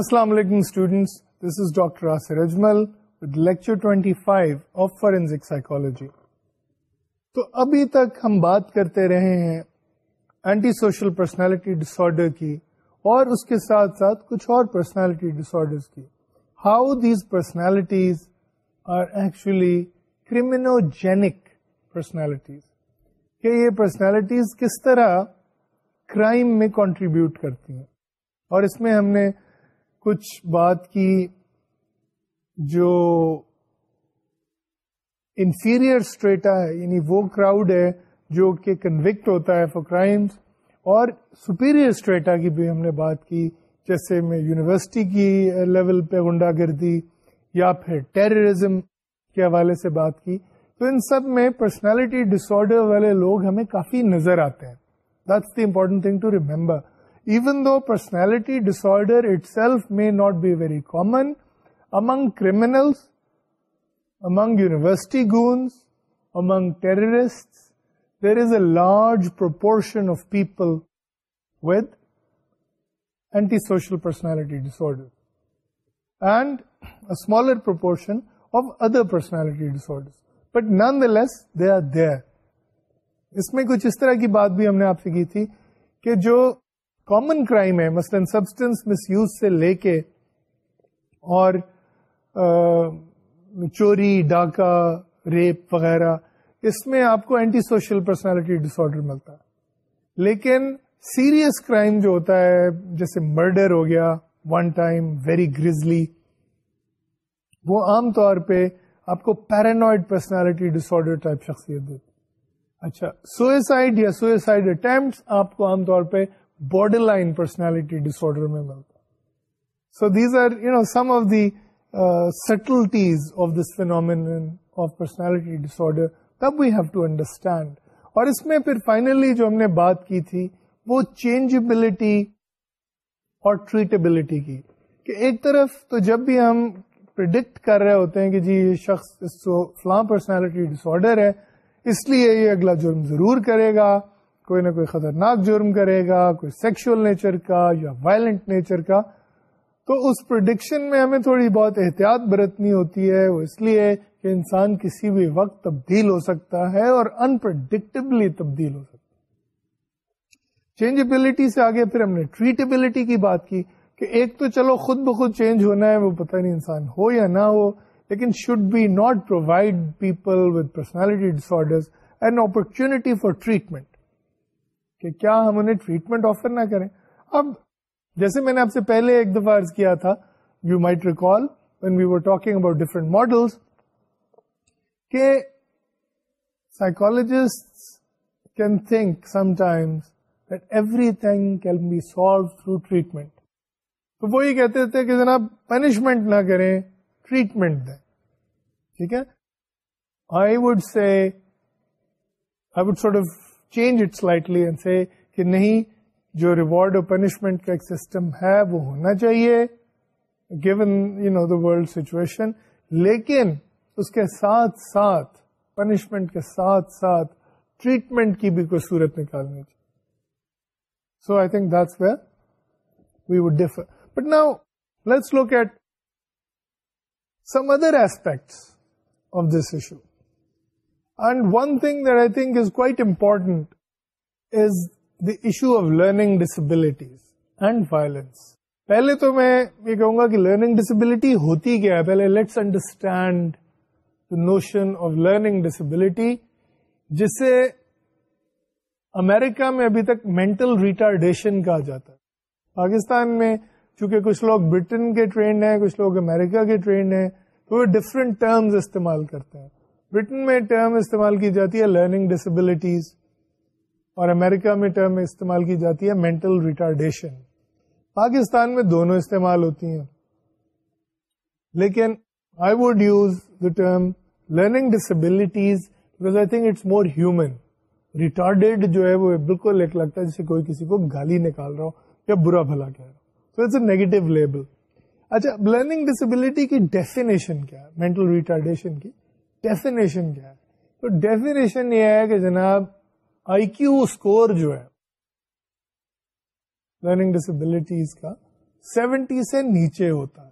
السلام علیکم students this is doctor تو ابھی تک ہم بات کرتے رہے ہیں اور پرسنالٹی کی how these personalities are actually criminogenic personalities کہ یہ پرسنالٹیز کس طرح کرائم میں کانٹریبیوٹ کرتی ہیں اور اس میں ہم نے کچھ بات کی جو انفیریئر اسٹریٹا ہے یعنی وہ کراؤڈ ہے جو کہ کنوکٹ ہوتا ہے فور کرائمس اور سپیریئر اسٹریٹا کی بھی ہم نے بات کی جیسے میں یونیورسٹی کی لیول پہ گنڈا گردی یا پھر ٹیررزم کے حوالے سے بات کی تو ان سب میں پرسنالٹی ڈس والے لوگ ہمیں کافی نظر آتے ہیں that's the important thing to remember even though personality disorder itself may not be very common among criminal among university goons among terrorist there is a large proportion of people with anti social personality disorder and smaller proportion of other personality disorder but none the less they are there اس میں کچھ اس طرح کی بات بھی ہم نے آپ سے کی تھی کہ جو کامن کرائم ہے مثلا سبسٹینس مس یوز سے لے کے اور چوری ڈاکہ ریپ وغیرہ اس میں آپ کو anti social personality disorder ملتا ہے لیکن سیریس کرائم جو ہوتا ہے جیسے مرڈر ہو گیا ون ٹائم ویری گریزلی وہ عام طور پہ آپ کو پیرانوائڈ پرسنالٹی ڈس آڈر شخصیت دیتی اچھا سوئسائڈ یا سوئسائڈ اٹمپٹ آپ کو عام طور پہ borderline personality disorder میں ملتا so these are you know some of the subtleties of this phenomenon of personality disorder تب وی ہیو ٹو انڈرسٹینڈ اور اس میں پھر فائنلی جو ہم نے بات کی تھی وہ چینجبلٹی اور ٹریٹبلٹی کی کہ ایک طرف تو جب بھی ہم پرڈکٹ کر رہے ہوتے ہیں کہ جی یہ شخص فلاں پرسنالٹی ڈس آرڈر ہے اس لیے یہ اگلا جرم ضرور کرے گا کوئی نہ کوئی خطرناک جرم کرے گا کوئی سیکشل نیچر کا یا وائلنٹ نیچر کا تو اس پروڈکشن میں ہمیں تھوڑی بہت احتیاط برتنی ہوتی ہے وہ اس لیے کہ انسان کسی بھی وقت تبدیل ہو سکتا ہے اور ان پرڈکٹیبلی تبدیل ہو سکتا ہے چینجبلٹی سے آگے پھر ہم نے ٹریٹیبلٹی کی بات کی کہ ایک تو چلو خود بخود چینج ہونا ہے وہ پتہ نہیں انسان ہو یا نہ ہو لیکن should be not provide people with personality disorder and opportunity for treatment کہ کیا ہم انہیں ٹریٹمنٹ آفر نہ کریں اب جیسے میں نے آپ سے پہلے ایک دفعہ کیا تھا you might recall when we were talking about different models کہ psychologist can think sometimes that everything can be solve through treatment تو وہی کہتے تھے کہ جناب پنشمنٹ نہ کریں ٹریٹمنٹ دیں ٹھیک ہے I would say I would have change it slightly say کہ نہیں جو ریوارڈ اور پنشمنٹ کا ایک سسٹم ہے وہ ہونا چاہیے گیون ورلڈ سچویشن لیکن اس کے ساتھ ساتھ پنشمنٹ کے ساتھ ساتھ ٹریٹمنٹ کی بھی کوئی صورت نکالنی چاہیے so I think that's where we would differ but now let's look at some other aspects of this issue and one thing that I think is quite important is the issue of learning disabilities and violence پہلے تو میں یہ کہوں گا کہ learning disability ہوتی کیا ہے پہلے let's understand the notion of learning disability جسے سے امیرکا میں ابھی تک مینٹل ریٹارڈیشن کہا جاتا ہے پاکستان میں چونکہ کچھ لوگ برٹن کے ٹرینڈ ہیں کچھ لوگ امیرکا کے ٹرینڈ ہیں تو وہ ڈفرینٹ ٹرمز استعمال کرتے ہیں برٹن میں ٹرم استعمال کی جاتی ہے لرننگ ڈسبلٹیز اور امریکہ میں ٹرم استعمال کی جاتی ہے مینٹل ریٹارڈیشن پاکستان میں دونوں استعمال ہوتی ہیں لیکن I would use the term learning disabilities because I think it's more human retarded جو ہے وہ بالکل ایک لگتا ہے جیسے کوئی کسی کو گالی نکال رہا ہو یا برا بھلا کہہ رہا ہو تو اٹس اے نیگیٹو لیبل اچھا لرننگ ڈسبلٹی کی ڈیفینیشن کیا ہے مینٹل ریٹارڈیشن کی ڈیفینیشن کیا ہے تو ڈیفینیشن یہ ہے کہ جناب آئی کیو اسکور جو ہے لرننگ ڈسبلٹیز کا سیونٹی سے نیچے ہوتا ہے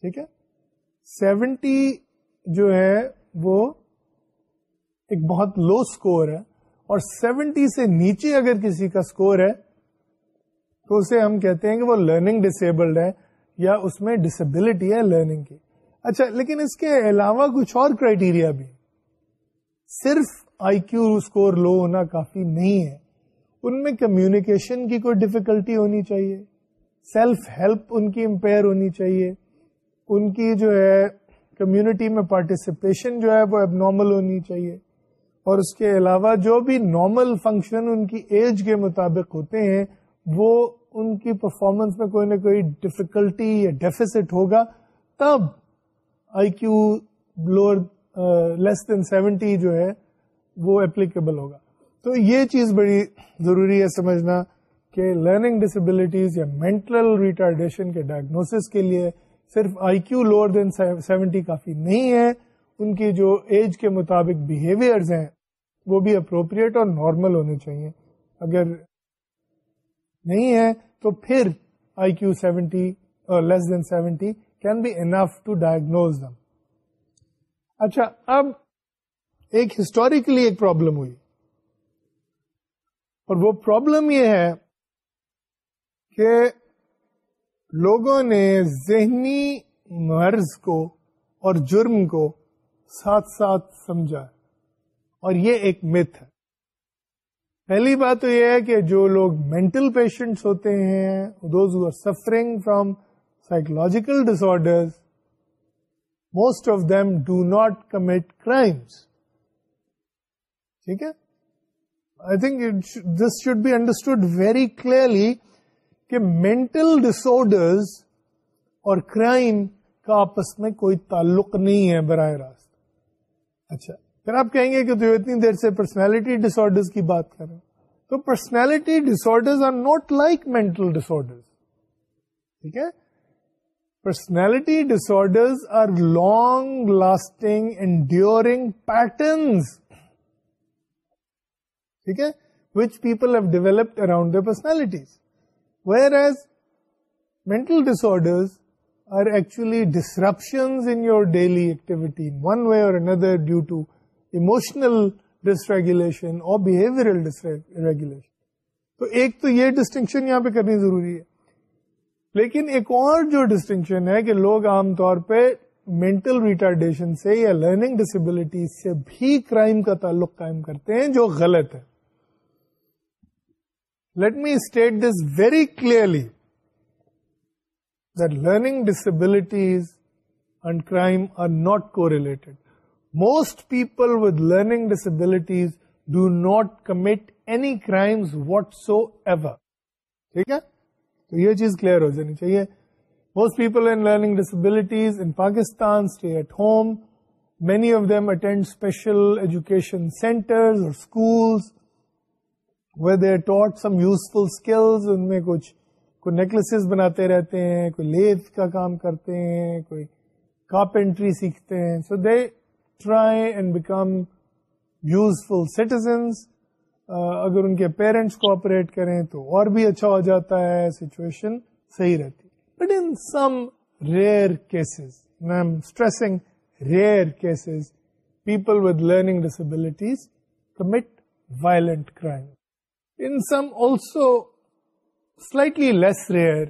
ٹھیک ہے سیونٹی جو ہے وہ ایک بہت لو اسکور ہے اور سیونٹی سے نیچے اگر کسی کا اسکور ہے تو اسے ہم کہتے ہیں کہ وہ لرننگ ڈسیبلڈ ہے یا اس میں ڈسبلٹی ہے لرننگ کی اچھا لیکن اس کے علاوہ کچھ اور کرائٹیریا بھی صرف آئی کیو اسکور لو ہونا کافی نہیں ہے ان میں کمیونیکیشن کی کوئی ڈفیکلٹی ہونی چاہیے سیلف ہیلپ ان کی امپیئر ہونی چاہیے ان کی جو ہے کمیونٹی میں پارٹیسپیشن جو ہے وہ اب نارمل ہونی چاہیے اور اس کے علاوہ جو بھی نارمل فنکشن ان کی ایج کے مطابق ہوتے ہیں وہ ان کی پرفارمنس میں کوئی نہ کوئی ڈفیکلٹی یا ڈیفیسٹ ہوگا تب IQ lower less than seventy جو ہے وہ اپلیکیبل ہوگا تو یہ چیز بڑی ضروری ہے سمجھنا کہ لرننگ ڈسبلٹیز یا مینٹل ریٹارڈیشن کے ڈائگنوس کے لیے صرف IQ lower than seventy کافی نہیں ہے ان کی جو ایج کے مطابق بیہیویئرز ہیں وہ بھی اپروپریٹ اور نارمل ہونے چاہیے اگر نہیں ہے تو پھر I Q seventy less than seventy can be enough to diagnose them اچھا اب ایک ہسٹوریکلی ایک پرابلم ہوئی اور وہ پرابلم یہ ہے کہ لوگوں نے ذہنی مرض کو اور جرم کو ساتھ ساتھ سمجھا اور یہ ایک مت ہے پہلی بات تو یہ ہے کہ جو لوگ مینٹل پیشنٹس ہوتے ہیں those who suffering from jackal disorders most of them do not commit crimes ٹھیک ہے I think this should be understood very clearly کہ مینٹل اور کرائم کا آپس میں کوئی تعلق نہیں ہے براہ راست اچھا پھر آپ کہیں گے کہ تو اتنی دیر سے پرسنالٹی ڈس آرڈر کی بات کر رہے ہیں تو personality dish disorder are not like mental ڈس ٹھیک ہے disorders are long lasting enduring patterns ٹھیک ہے which people have developed around their personalities whereas mental orders are actually disruption in your daily activity one way or another due to emotional dysregulation or behavioural dish regulation تو ایک تو یہ distinction یہاں پہ کرنی ضروری ہے لیکن ایک اور جو ڈسٹنکشن ہے کہ لوگ عام طور پہ مینٹل ریٹارڈیشن سے یا لرننگ ڈسبلٹی سے بھی کرائم کا تعلق قائم کرتے ہیں جو غلط ہے let me state this very clearly that learning disabilities and crime are not correlated most people with learning disabilities do not commit any crimes whatsoever ٹھیک ہے تو یہ چیز کلیئر ہو جانی چاہیے most people in learning disabilities in Pakistan stay at home many of them attend special education centres اور schools way they taught some useful skills ان میں کچھ کوئی نیکلسز بناتے رہتے ہیں کوئی لیت کا کام کرتے ہیں کوئی کارپینٹری سیکھتے ہیں so they try and become useful citizens اگر ان کے پیرنٹس کو کریں تو اور بھی اچھا ہو جاتا ہے سچویشن صحیح رہتی but in some rare cases name stressing rare cases people with learning disabilities commit violent crime in some also slightly less rare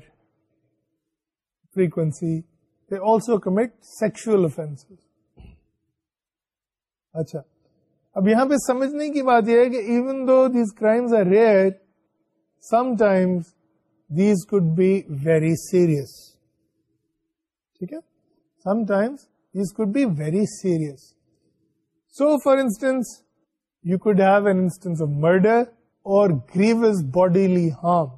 frequency also commit sexual offence اچھا اب یہاں پہ سمجھنے کی بات یہ ہے کہ even though these crimes are rare sometimes these could be very serious ٹھیک ہے sometimes these could be very serious so for instance you could have an instance of murder or grievous bodily harm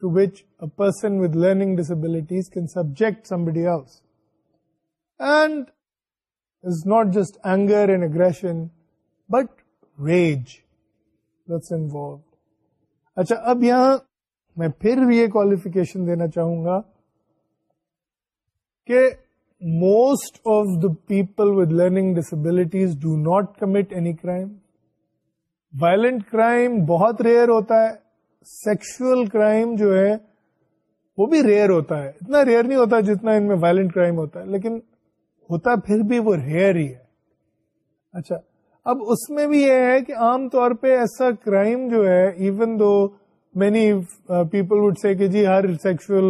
to which a person with learning disabilities can subject somebody body house and is not just anger and but rage this involved اچھا اب یہاں میں پھر یہ qualification دینا چاہوں گا کہ most of the people with learning disabilities do not commit any crime violent crime بہت ریئر ہوتا ہے سیکشل کرائم جو ہے وہ بھی ریئر ہوتا ہے اتنا ریئر نہیں ہوتا جتنا ان میں وائلنٹ کرائم ہوتا ہے لیکن ہوتا پھر بھی وہ ریئر ہی ہے اچھا اب اس میں بھی یہ ہے کہ عام طور پہ ایسا کرائم جو ہے even though many people would say کہ جی ہر سیکشل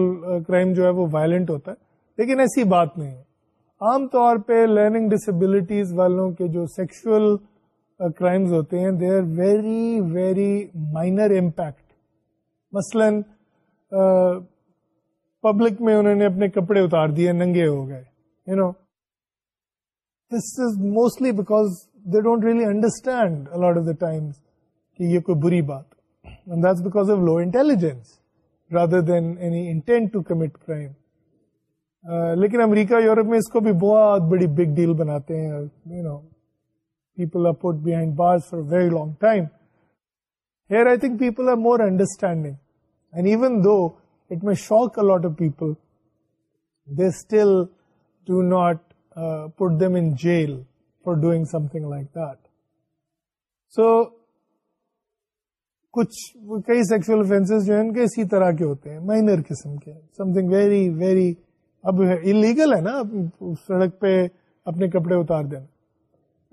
کرائم uh, جو ہے وہ وائلنٹ ہوتا ہے لیکن ایسی بات نہیں ہے عام طور پہ لرننگ ڈسبلٹیز والوں کے جو سیکشل کرائمز uh, ہوتے ہیں they are very very minor impact مثلاً پبلک uh, میں انہوں نے اپنے کپڑے اتار دیے ننگے ہو گئے you know this is mostly because یہ کوئی بری بات بیکازل uh, لیکن امریکہ یورپ میں اس کو بھی بہت بڑی بگ ڈیل بناتے ہیں more understanding even though it may shock it people they still put them in jail that. Something like sexual offence جو ہیں ان کے اسی طرح کے ہوتے ہیں مائنر قسم کے سم تھنگ ویری ویری اب انلیگل ہے نا سڑک پہ اپنے کپڑے اتار دینا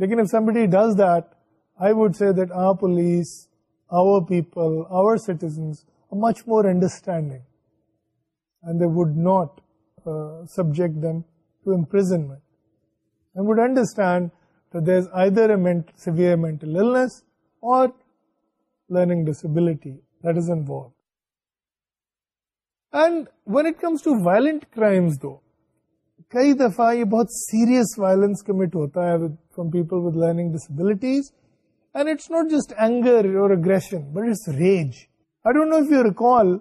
لیکن if does that I would see that a police our people our citizens much more understanding and they would not subject them to and would understand تو there is either severe mental or learning disability that is involved and when it comes to violent crimes though کئی دفعہ یہ بہت serious violence commit ہوتا ہے from people with learning disabilities and it's not just anger or aggression but it's rage I don't know if you recall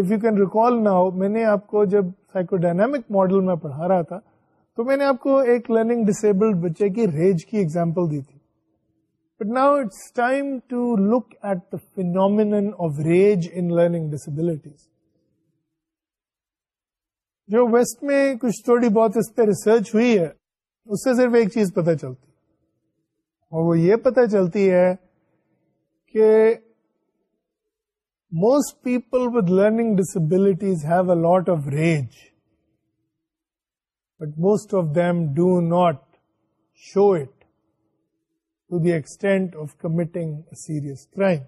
if you can recall نہ ہو میں نے آپ کو جب سائیکو ڈائنامک ماڈل میں پڑھا رہا تھا تو میں نے آپ کو ایک لرننگ ڈسیبلڈ بچے کی ریج کی ایگزامپل دی تھی but now it's time to look at the phenomenon of rage in learning disabilities جو ویسٹ میں کچھ تھوڑی بہت اس پہ ریسرچ ہوئی ہے اس سے صرف ایک چیز پتہ چلتی اور وہ یہ پتہ چلتی ہے کہ most people with learning disabilities have a lot of rage most of them do not show it the extent of committing a serious crime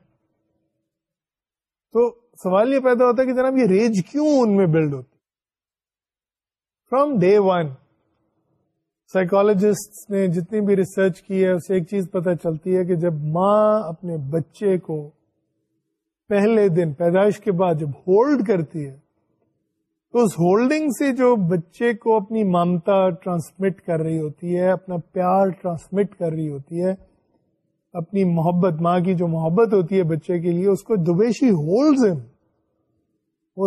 تو سوال یہ پیدا ہوتا ہے کہ جناب یہ ریج کیوں ان میں بلڈ ہوتی فرام ڈے ون سائیکولوجسٹ نے جتنی بھی ریسرچ کی ہے اسے ایک چیز پتہ چلتی ہے کہ جب ماں اپنے بچے کو پہلے دن پیدائش کے بعد جب ہولڈ کرتی ہے تو اس ہولڈنگ سے جو بچے کو اپنی ممتا ٹرانسمٹ کر رہی ہوتی ہے اپنا پیار ٹرانسمٹ کر رہی ہوتی ہے اپنی محبت ماں کی جو محبت ہوتی ہے بچے کے لیے اس کو دبیشی ہولڈز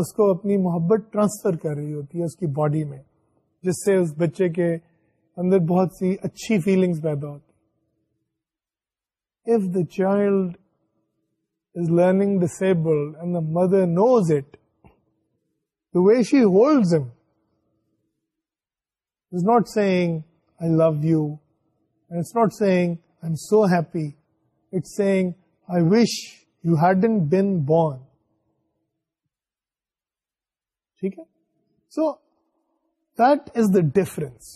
اس کو اپنی محبت ٹرانسفر کر رہی ہوتی ہے اس کی باڈی میں جس سے اس بچے کے اندر بہت سی اچھی فیلنگز پیدا ہوتی if the child is learning disabled and the mother knows it the way she holds him is not saying I love you and it's not saying I'm so happy it's saying I wish you hadn't been born okay so that is the difference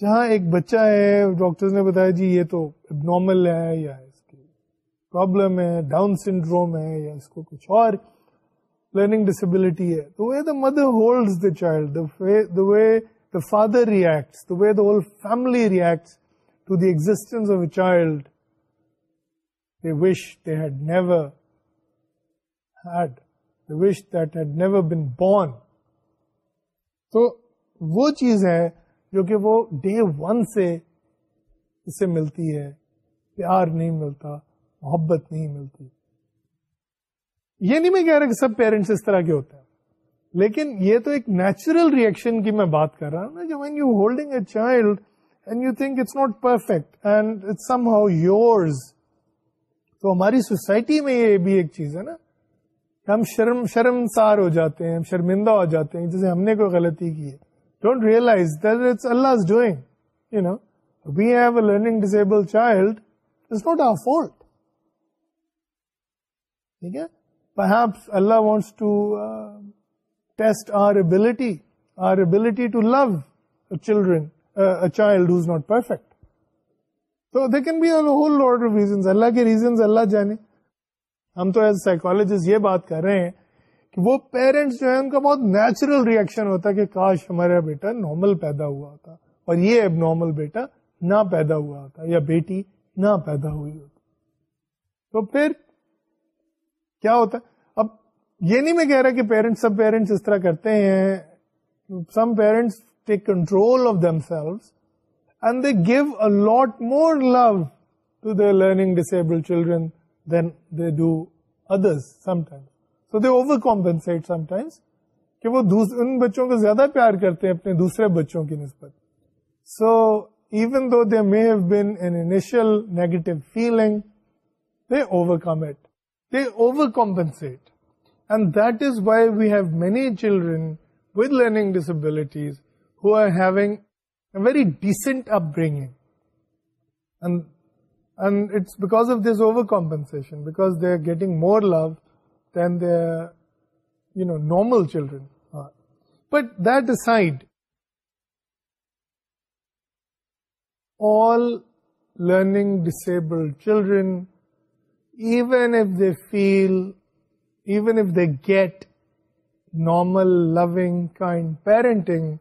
جہاں ایک بچہ ہے doctor نے بتایا جی یہ تو اب normal ہے یا اس کی پرابلم ہے ڈاؤن سنڈروم ہے یا اس کو کچھ اور تو وہ چیز ہے جو کہ وہ ڈے ون سے اسے ملتی ہے پیار نہیں ملتا محبت نہیں ملتی یہ نہیں میں کہہ رہا کہ سب پیرنٹس اس طرح کے ہوتے ہیں لیکن یہ تو ایک نیچرل ریئیکشن کی میں بات کر رہا ہوں when you holding a child and and you think it's not perfect somehow yours تو ہماری سوسائٹی میں یہ بھی ایک چیز ہے نا ہم شرم شرمسار ہو جاتے ہیں شرمندہ ہو جاتے ہیں جیسے ہم نے کوئی غلطی کی ہے don't realize Allah is doing you know we have a learning disabled child our fault ٹھیک ہے ہم تو ایز سائیکولوجسٹ یہ بات کر رہے ہیں کہ وہ پیرنٹس جو ہے ان کا بہت نیچرل ریئیکشن ہوتا ہے کہ کاش ہمارا بیٹا نارمل پیدا ہوا ہوتا اور یہ اب نارمل بیٹا نہ پیدا ہوا ہوتا یا بیٹی نہ پیدا ہوئی ہوتی تو پھر کیا ہوتا ہے اب یہ نہیں میں کہہ رہا کہ پیرنٹس سب پیرنٹس اس طرح کرتے ہیں some parents take control of themselves and they give a lot more love to the learning disabled children then they do others times so they over times کہ وہ ان بچوں کو زیادہ پیار کرتے ہیں اپنے دوسرے بچوں کی نسبت so even though they may have been an initial negative feeling they overcome it they overcompensate. And that is why we have many children with learning disabilities who are having a very decent upbringing. And it's because of this overcompensation, because they're getting more love than their, normal children are. But that aside, all learning disabled children even if they feel even if they get normal loving kind parenting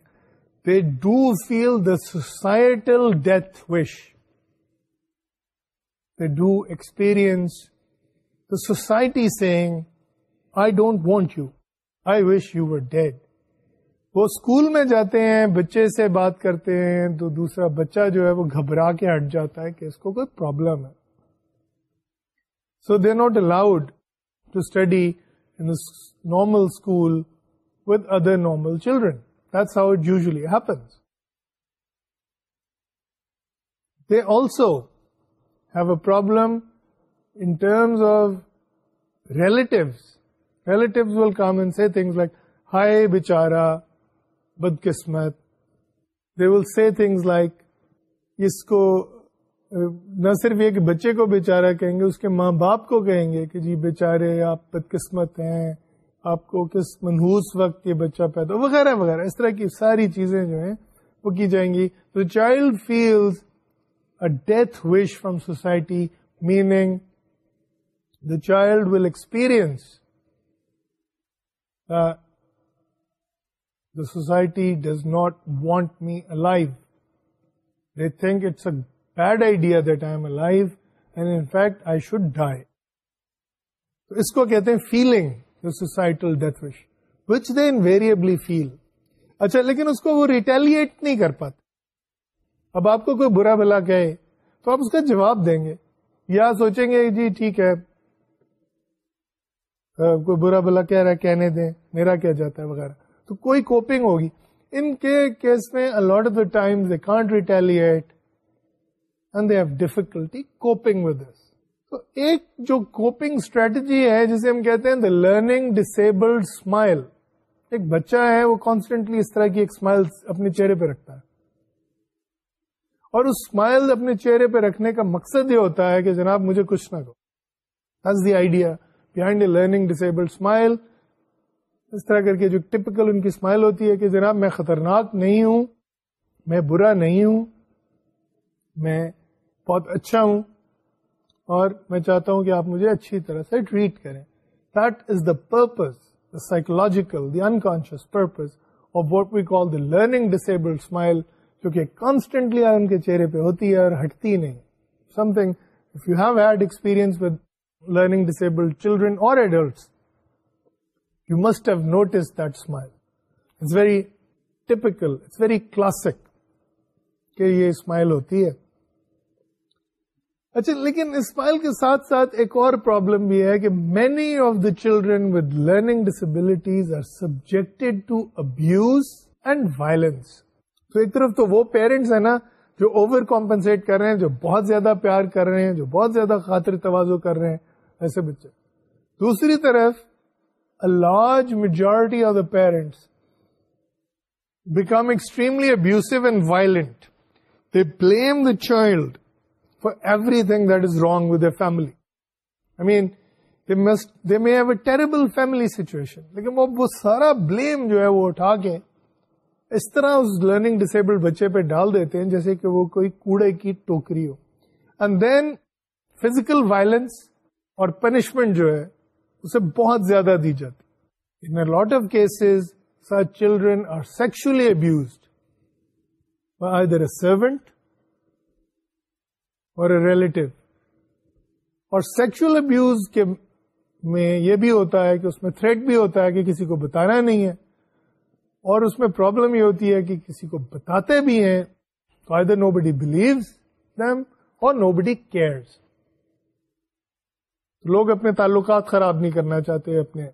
they do feel the societal death wish they do experience the society saying I don't want you I wish you were dead وہ school میں جاتے ہیں بچے سے بات کرتے ہیں تو دوسرا بچہ جو ہے وہ گھبرا کے ہٹ جاتا ہے کہ اس کو کوئی پرابلم ہے so they not allowed to study normal school with other normal childrens how usually happens they also have a problems of relatives relatives thing like high بےچارا بدکسمت they will see things like اس کو نہ صرف ایک بچے کو بیچارہ کہیں گے اس کے ماں باپ کو کہیں گے کہ جی بیچارے آپ بدقسمت ہیں آپ کو کس منہوس وقت یہ بچہ پیدا وغیرہ وغیرہ اس طرح کی ساری چیزیں جو ہیں وہ کی جائیں گی the child feels a death wish from society meaning the child will experience the society does not want me a life they think it's a bad I die تو اس کو کہتے ہیں feeling societal death wish which they feel اچھا لیکن اس کو وہ retaliate نہیں کر پاتے اب آپ کو کوئی برا بلا تو آپ اس کا جواب دیں گے یا سوچیں گے جی ٹھیک ہے کوئی برا بھلا کہہ رہا ہے کہنے دیں میرا کیا جاتا ہے وغیرہ تو کوئی کوپنگ ہوگی ان کے کیس میں a lot of the time they can't retaliate and they have difficulty coping with this تو ایک جو کوپنگ اسٹریٹجی ہے جسے ہم کہتے ہیں دا لرننگ ڈسبلڈ اسمائل ایک بچہ ہے وہ کانسٹینٹلی اس طرح کی ایک اسمائل اپنے چہرے پہ رکھتا ہے اور اس اسمائل اپنے چہرے پہ رکھنے کا مقصد یہ ہوتا ہے کہ جناب مجھے کچھ نہ the idea behind a learning disabled smile اس طرح کر کے جو ٹپکل ان کی اسمائل ہوتی ہے کہ جناب میں خطرناک نہیں ہوں میں برا نہیں ہوں میں بہت اچھا ہوں اور میں چاہتا ہوں کہ آپ مجھے اچھی طرح سے ٹریٹ کریں that is the purpose the psychological the unconscious purpose of what we call the learning disabled smile کیونکہ کانسٹنٹلی ان کے چہرے پہ ہوتی ہے اور ہٹتی نہیں something if you have had experience with learning dis children اور adults you must have notice that smile it's it's very very typical classic کہ یہ اسمائل ہوتی ہے اچھا لیکن فائل کے ساتھ ساتھ ایک اور پرابلم بھی ہے کہ many of the children with learning disabilities are subject abuse and violence تو ایک طرف تو وہ پیرنٹس ہیں نا جو اوور کمپنسٹ کر رہے ہیں جو بہت زیادہ پیار کر رہے ہیں جو بہت زیادہ خاطر توازو کر رہے ہیں ایسے بچے دوسری طرف a large majority of the parents become extremely abusive and violent they blame the child everything that is wrong with a family I mean a terrible family situation لیکن وہ سارا بلیم جو ہے وہ اٹھا کے اس طرح لرننگ ڈس ایبلڈ بچے پہ ڈال دیتے ہیں جیسے کہ وہ کوئی کوڑے کی ٹوکری ہو اینڈ دین فزیکل وائلنس اور پنشمنٹ جو ہے اسے بہت زیادہ دی جاتی lot of cases سلڈرین or sexually abused اور اے ریلیٹو اور سیکچل ابیوز کے میں یہ بھی ہوتا ہے کہ اس میں تھریٹ بھی ہوتا ہے کہ کسی کو بتانا نہیں ہے اور اس میں پرابلم یہ ہوتی ہے کہ کسی کو بتاتے بھی ہیں تو آئی نو بڈی بلیوز دم اور نو بڈی کیئرز لوگ اپنے تعلقات خراب نہیں کرنا چاہتے اپنے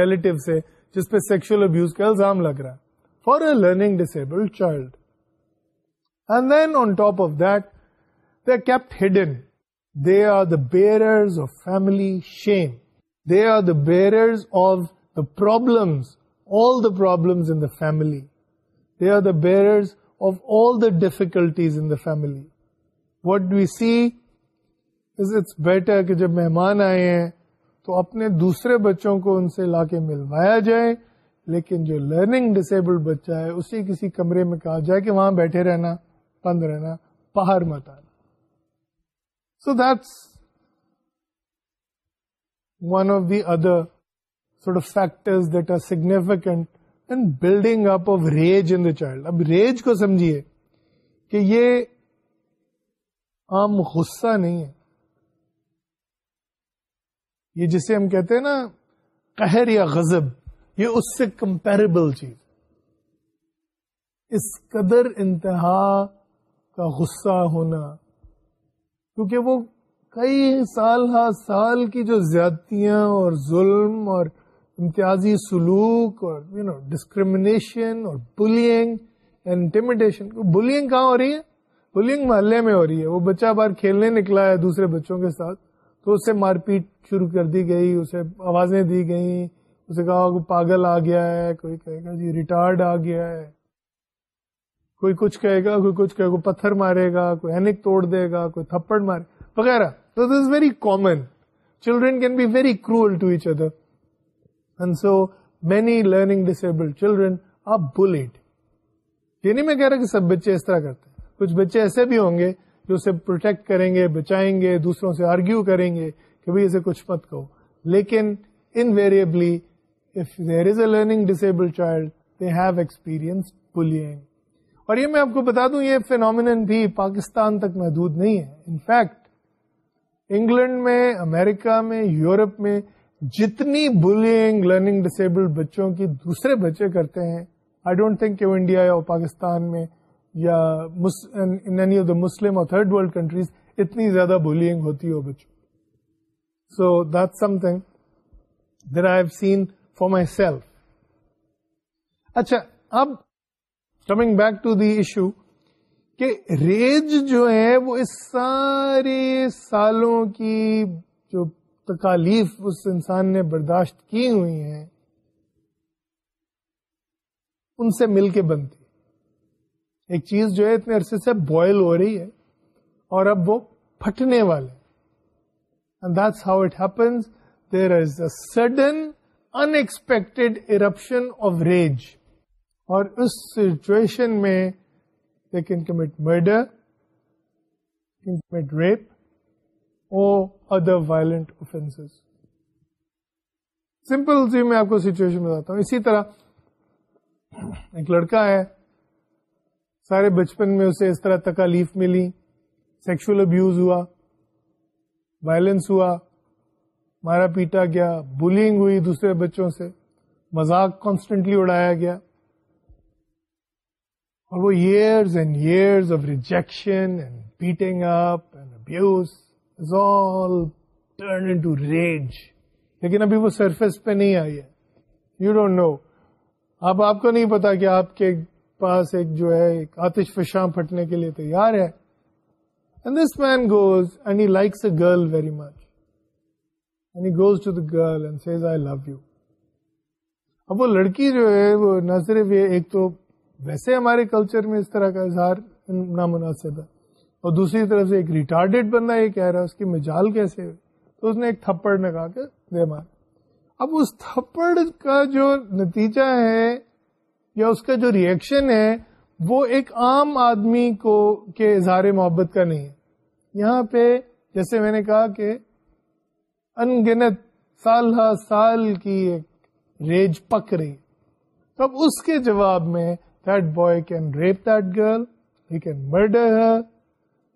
ریلیٹو سے جس پہ سیکشل ابیوز کا الزام لگ رہا ہے for a learning disabled child and then on top of that keep hidden of family shame they are the bear of the problem all the problem they are the bear of all the difficulties in the we see is it's better کہ جب مہمان آئے ہیں تو اپنے دوسرے بچوں کو ان سے لا کے ملوایا جائے لیکن جو لرننگ ڈسیبلڈ بچہ ہے اسے کسی کمرے میں کہا جائے کہ وہاں بیٹھے رہنا بند رہنا باہر مت آنا so that's one of the other factor that are significant and building up of rage in the child اب ریج کو سمجھیے کہ یہ عام غصہ نہیں ہے یہ جسے ہم کہتے ہیں نا قہر یا غزب یہ اس سے کمپیریبل چیز اس قدر انتہا کا غصہ ہونا کیونکہ وہ کئی سال ہر سال کی جو زیادتیاں اور ظلم اور امتیازی سلوک اور یو نو ڈسکریمنیشن اور بلینگ انٹیمیڈیشن بلینگ کہاں ہو رہی ہے بلینگ محلے میں ہو رہی ہے وہ بچہ باہر کھیلنے نکلا ہے دوسرے بچوں کے ساتھ تو اسے پیٹ شروع کر دی گئی اسے آوازیں دی گئیں اسے کہا کہ پاگل آ گیا ہے کوئی کہے گا جی ریٹائرڈ آ گیا ہے کوئی کچھ کہے گا کوئی کچھ کہے گا کوئی پتھر مارے گا کوئی اینک توڑ دے گا کوئی تھپڑ مارے وغیرہ تو this very common children can be very cruel to each other and so many learning dis children children آپ بل یہ نہیں میں کہہ رہا کہ سب بچے اس طرح کرتے ہیں کچھ بچے ایسے بھی ہوں گے جو اسے پروٹیکٹ کریں گے بچائیں گے دوسروں سے آرگیو کریں گے کہ بھائی اسے کچھ مت کہو لیکن invariably if there is a learning disabled child they have experience bullying اور یہ میں آپ کو بتا دوں یہ فینومین بھی پاکستان تک محدود نہیں ہے انفیکٹ انگلینڈ میں امیرکا میں یورپ میں جتنی بلینگ لرننگ ڈسیبلڈ بچوں کی دوسرے بچے کرتے ہیں آئی ڈونٹ تھنک کہ وہ انڈیا یا پاکستان میں یا آف دا مسلم اور تھرڈ ولڈ کنٹریز اتنی زیادہ بلینگ ہوتی ہے so that something there I have seen for myself اچھا اب coming back to the issue کہ ریج جو ہے وہ اس سارے سالوں کی جو تکالیف اس انسان نے برداشت کی ہوئی ہیں ان سے مل کے بنتی ایک چیز جو ہے اتنے عرصے سے بوائل ہو رہی ہے اور اب وہ پھٹنے والے that's how it happens there is a sudden unexpected expect eruption of rage اور اس سچویشن میں they can commit murder commit rape اور ادر وائلنٹ اوفینس سمپل سی میں آپ کو سچویشن بتاتا ہوں اسی طرح ایک لڑکا ہے سارے بچپن میں اسے اس طرح تکالیف ملی سیکشل ابیوز ہوا وائلنس ہوا مارا پیٹا گیا بلینگ ہوئی دوسرے بچوں سے مزاق کانسٹینٹلی اڑایا گیا اور وہ years and years of rejection and beating up and abuse is all turned into rage لیکن ابھی وہ سرفیس پہ نہیں آئی ہے یو ڈونٹ نو اب آپ کو نہیں پتا کہ آپ کے پاس ایک جو ہے ایک آتش فشاں پھٹنے کے لیے تیار ہے and this man goes and he likes a girl very much and he goes to the girl and says I love you اب وہ لڑکی جو ہے وہ نہ صرف یہ ایک تو ویسے ہمارے کلچر میں اس طرح کا اظہار نامناسب ہے اور دوسری طرف سے ایک ریٹارڈیڈ بندہ یہ کہہ رہا ہے اس کی مجال کیسے تو اس نے ایک تھپڑ لگا کے دے مار اب اس تھپڑ کا جو نتیجہ ہے یا اس کا جو ریئیکشن ہے وہ ایک عام آدمی کو کے اظہار محبت کا نہیں ہے یہاں پہ جیسے میں نے کہ ان انگنت سال سال کی ایک ریج پک رہی تو اب اس کے جواب میں that boy can rape that girl, he can murder her,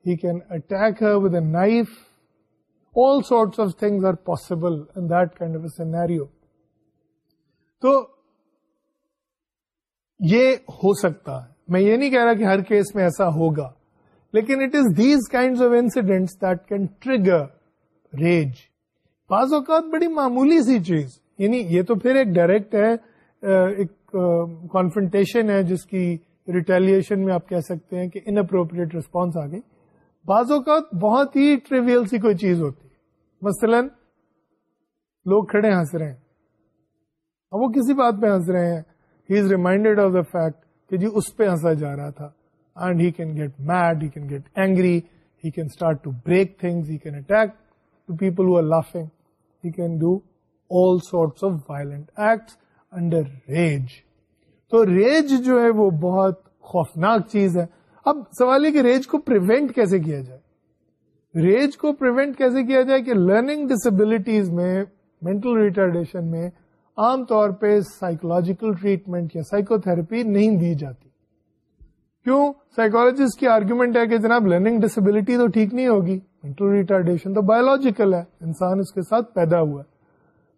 he can attack her with a knife. All sorts of things are possible in that kind of a scenario. So, یہ ہو سکتا ہے میں یہ نہیں کہہ رہا کہ ہر کیس میں ایسا ہوگا لیکن it is these kind of incidents that can trigger rage بعض اوقات بڑی معمولی سی چیز یعنی یہ تو پھر ایک ڈائریکٹ ہے ایک کانفنٹیشن ہے جس کی ریٹیلیشن میں آپ کہہ سکتے ہیں کہ انپروپریٹ ریسپانس آ گئی بعض اوقات بہت ہی ٹریویل سی کوئی چیز ہوتی مثلا لوگ کھڑے ہنس رہے ہیں اب وہ کسی بات پہ ہنس رہے ہیں he is reminded of the fact کہ جی اس پہ ہنسا جا رہا تھا and he can get mad he can get angry he can start to break thing he can attack people who are laughing he can do all sorts of violent acts under rage تو rage جو ہے وہ بہت خوفناک چیز ہے اب سوال یہ کہ ریج کو پریونٹ کیسے کیا جائے ریج کو پریونٹ کیسے کیا جائے کہ لرننگ ڈسبلٹیز میں مینٹل میں عام طور پہ سائیکولوجیکل ٹریٹمنٹ یا سائیکو تھراپی نہیں دی جاتی کیوں سائیکولوجسٹ کی آرگومنٹ ہے کہ جناب لرننگ ڈسبلٹی تو ٹھیک نہیں ہوگی مینٹل ریٹارڈیشن تو بایولوجیکل ہے انسان اس کے ساتھ پیدا ہوا ہے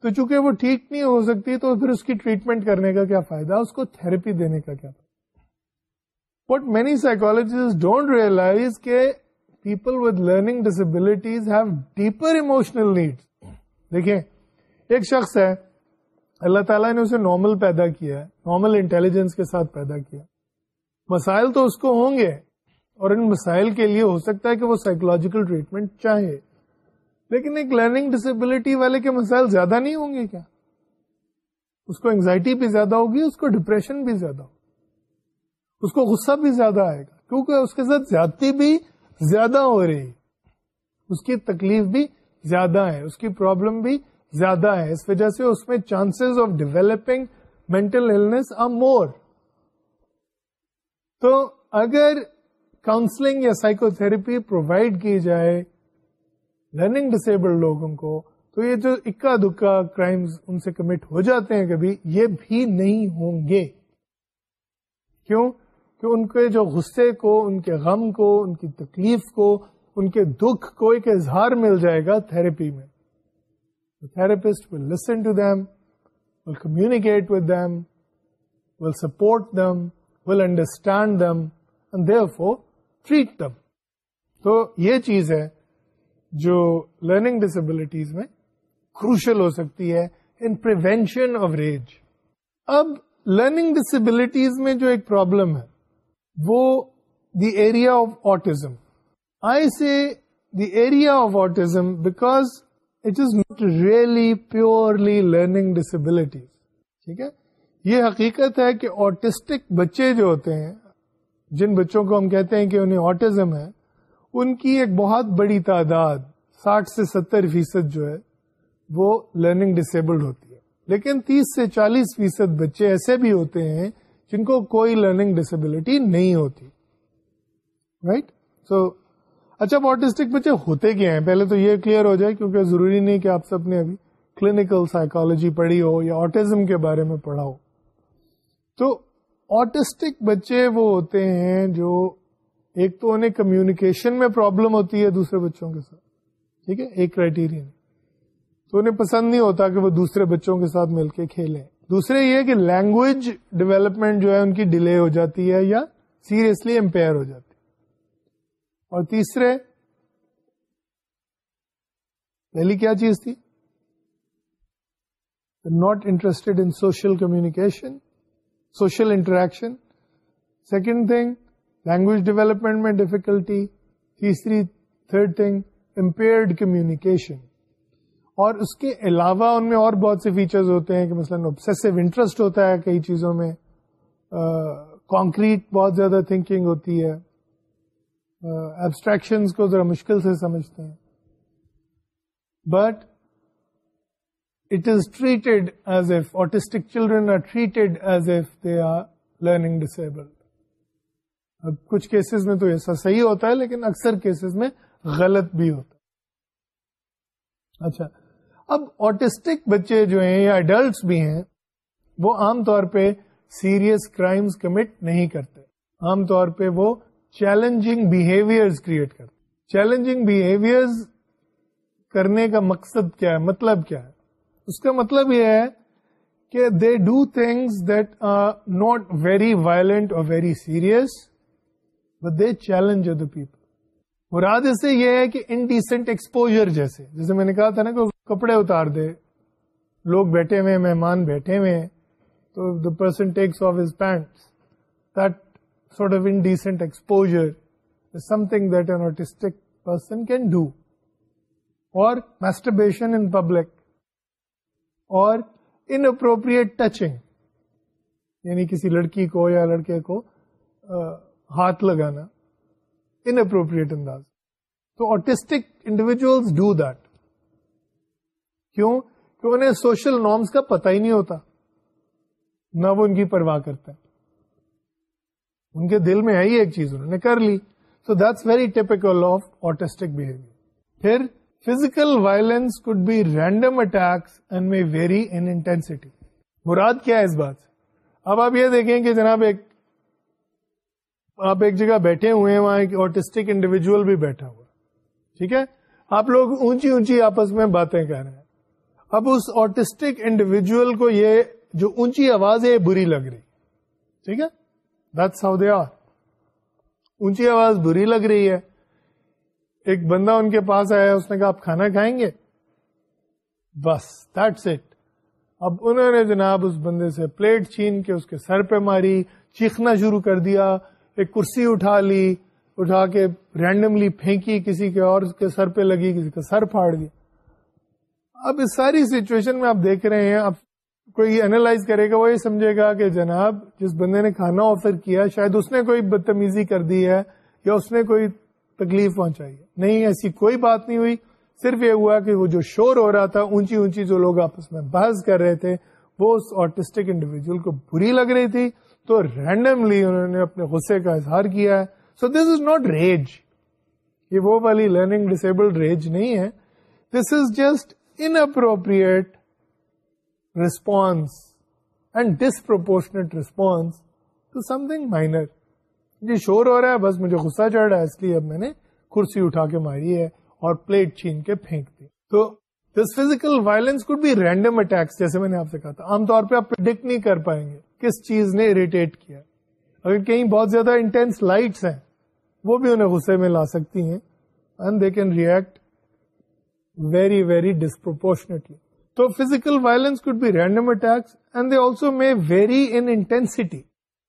تو چونکہ وہ ٹھیک نہیں ہو سکتی تو پھر اس کی ٹریٹمنٹ کرنے کا کیا فائدہ اس کو تھراپی دینے کا کیا فائدہ what many psychologies don't realise کے people with learning disabilities have deeper need دیکھیں ایک شخص ہے اللہ تعالیٰ نے اسے نارمل پیدا کیا ہے نارمل انٹیلیجنس کے ساتھ پیدا کیا مسائل تو اس کو ہوں گے اور ان مسائل کے لیے ہو سکتا ہے کہ وہ سائیکولوجیکل ٹریٹمنٹ چاہے لیکن ایک لرننگ ڈسبلٹی والے کے مسائل زیادہ نہیں ہوں گے کیا اس کو انگزائٹی بھی زیادہ ہوگی اس کو ڈپریشن بھی زیادہ ہوگی اس کو غصہ بھی زیادہ آئے گا کیونکہ اس کے ساتھ زیادتی بھی زیادہ ہو رہی اس کی تکلیف بھی زیادہ ہے اس کی پرابلم بھی زیادہ ہے اس وجہ سے اس میں chances of developing mental illness more تو اگر کاؤنسلنگ یا سائیکو تھراپی پرووائڈ کی جائے لرننگ ڈسیبلڈ لوگوں کو تو یہ جو اکا دکا کرائمز ان سے کمٹ ہو جاتے ہیں کبھی یہ بھی نہیں ہوں گے کیوں کہ ان کے جو غصے کو ان کے غم کو ان کی تکلیف کو ان کے دکھ کو ایک اظہار مل جائے گا تھراپی میں therapist will listen to them will communicate with them will support them will understand them and therefore treat them تو یہ چیز ہے جو لرننگ ڈسبلٹیز میں کروشل ہو سکتی ہے ان آف ریج اب لرننگ ڈسبلٹیز میں جو ایک پرابلم ہے وہ the area of autism I see the area of autism because it is not really purely learning disabilities ٹھیک ہے یہ حقیقت ہے کہ آٹسٹک بچے جو ہوتے ہیں جن بچوں کو ہم کہتے ہیں کہ انہیں آٹزم ہے ان کی ایک بہت بڑی تعداد ساٹھ سے ستر فیصد جو ہے وہ لرننگ ڈسیبلڈ ہوتی ہے لیکن تیس سے چالیس فیصد بچے ایسے بھی ہوتے ہیں جن کو کوئی لرننگ ڈسیبلٹی نہیں ہوتی رائٹ سو اچھا اب آٹسٹک بچے ہوتے کیا ہیں پہلے تو یہ کلیئر ہو جائے کیونکہ ضروری نہیں کہ آپ سب نے ابھی کلینکل سائیکالوجی پڑھی ہو یا آٹزم کے بارے میں پڑھا ہو تو آٹسٹک بچے وہ ہوتے ہیں جو ایک تو انہیں کمیونیکیشن میں پرابلم ہوتی ہے دوسرے بچوں کے ساتھ ٹھیک ہے ایک کرائٹیرین تو انہیں پسند نہیں ہوتا کہ وہ دوسرے بچوں کے ساتھ مل کے کھیلیں دوسرے یہ کہ لینگویج ڈیولپمنٹ جو ہے ان کی ڈیلے ہو جاتی ہے یا سیریسلی امپیئر ہو جاتی ہے اور تیسرے پہلی کیا چیز تھی not interested in social communication social interaction second thing language development میں ڈیفیکلٹی تیسری تھرڈ تھنگ امپیئرڈ کمیونیکیشن اور اس کے علاوہ ان میں اور بہت سے فیچرز ہوتے ہیں کہ مثلاً اوبسیسو انٹرسٹ ہوتا ہے کئی چیزوں میں کانکریٹ بہت زیادہ تھنکنگ ہوتی ہے ایبسٹریکشن کو ذرا مشکل سے سمجھتے ہیں but it is treated as if autistic children are are treated as if they learning dis اب کچھ کیسز میں تو ایسا صحیح ہوتا ہے لیکن اکثر کیسز میں غلط بھی ہوتا ہے اچھا اب آٹسٹک بچے جو ہیں یا اڈلٹس بھی ہیں وہ عام طور پہ سیریس کرائمز کمٹ نہیں کرتے عام طور پہ وہ چیلنجنگ بہیویئر کریٹ کرتے چیلنجنگ بہیویئر کرنے کا مقصد کیا ہے مطلب کیا ہے اس کا مطلب یہ ہے کہ they do things that are not very violent اور very serious but they challenge Murad the people یہ ہے کہ انڈیسنٹ ایکسپوجر جیسے جیسے میں نے کہا تھا نا کہ کپڑے اتار دے لوگ بیٹھے ہوئے مہمان بیٹھے ہوئے تو the person takes off that sort of indecent exposure something that an autistic person can do اور ان پبلک اور اپروپریٹ ٹچنگ یعنی کسی لڑکی کو یا لڑکے کو ہاتھ لگانا اپروپریٹ انداز تو آرٹسٹک انڈیویجل ڈو دیٹ کیوں انہیں سوشل نارمس کا پتہ ہی نہیں ہوتا نہ وہ ان کی پرواہ کرتا ان کے دل میں ہے ہی ایک چیز انہوں نے کر لی so that's very typical of autistic behaviour پھر physical violence could be random attacks and may very intensity مراد کیا ہے اس بات سے اب آپ یہ دیکھیں کہ جناب ایک آپ ایک جگہ بیٹھے ہوئے ہیں وہاں ایک آرٹسٹک انڈیویجل بھی بیٹھا ہوا ٹھیک ہے آپ لوگ اونچی اونچی آپس میں باتیں کر رہے ہیں اب اس آرٹسٹک انڈیویجل کو یہ جو اونچی آواز ہے بری لگ رہی ٹھیک ہے ہاؤ دے آر اونچی آواز بری لگ رہی ہے ایک بندہ ان کے پاس آیا اس نے کہا آپ کھانا کھائیں گے بس اب انہوں نے جناب اس بندے سے پلیٹ چھین کے اس کے سر پہ ماری چیخنا شروع کر دیا ایک کرسی اٹھا لی اٹھا کے رینڈملی پھینکی کسی کے اور اس کے سر پہ لگی کسی کا سر پھاڑ گیا اب اس ساری سچویشن میں آپ دیکھ رہے ہیں اب کوئی یہ اینالائز کرے گا وہ یہ سمجھے گا کہ جناب جس بندے نے کھانا آفر کیا شاید اس نے کوئی بدتمیزی کر دی ہے یا اس نے کوئی تکلیف پہنچائی ہے نہیں ایسی کوئی بات نہیں ہوئی صرف یہ ہوا کہ وہ جو شور ہو رہا تھا اونچی اونچی جو لوگ آپس میں بحث کر رہے تھے وہ اس آرٹسٹک انڈیویجل کو بری لگ رہی تھی تو رینڈملی انہوں نے اپنے غصے کا اظہار کیا ہے so this is not rage یہ وہ والی لرننگ ڈس ریج نہیں ہے this is just inappropriate response and disproportionate response to something minor جی شور ہو رہا ہے بس مجھے غصہ چڑھ رہا ہے اس لیے اب میں نے کرسی اٹھا کے ماری ہے اور پلیٹ چھین کے پھینک دی تو دس فیزیکل وائلنس کوڈ بھی رینڈم اٹیکس جیسے میں نے آپ سے کہا تھا عام طور پہ آپ پرڈکٹ نہیں کر پائیں گے کس چیز نے اریٹیٹ کیا اگر کہیں بہت زیادہ انٹینس لائٹس ہیں وہ بھی انہیں غصے میں لا سکتی ہیں and they can react very very تو physical violence could be random attacks and they also may very intensity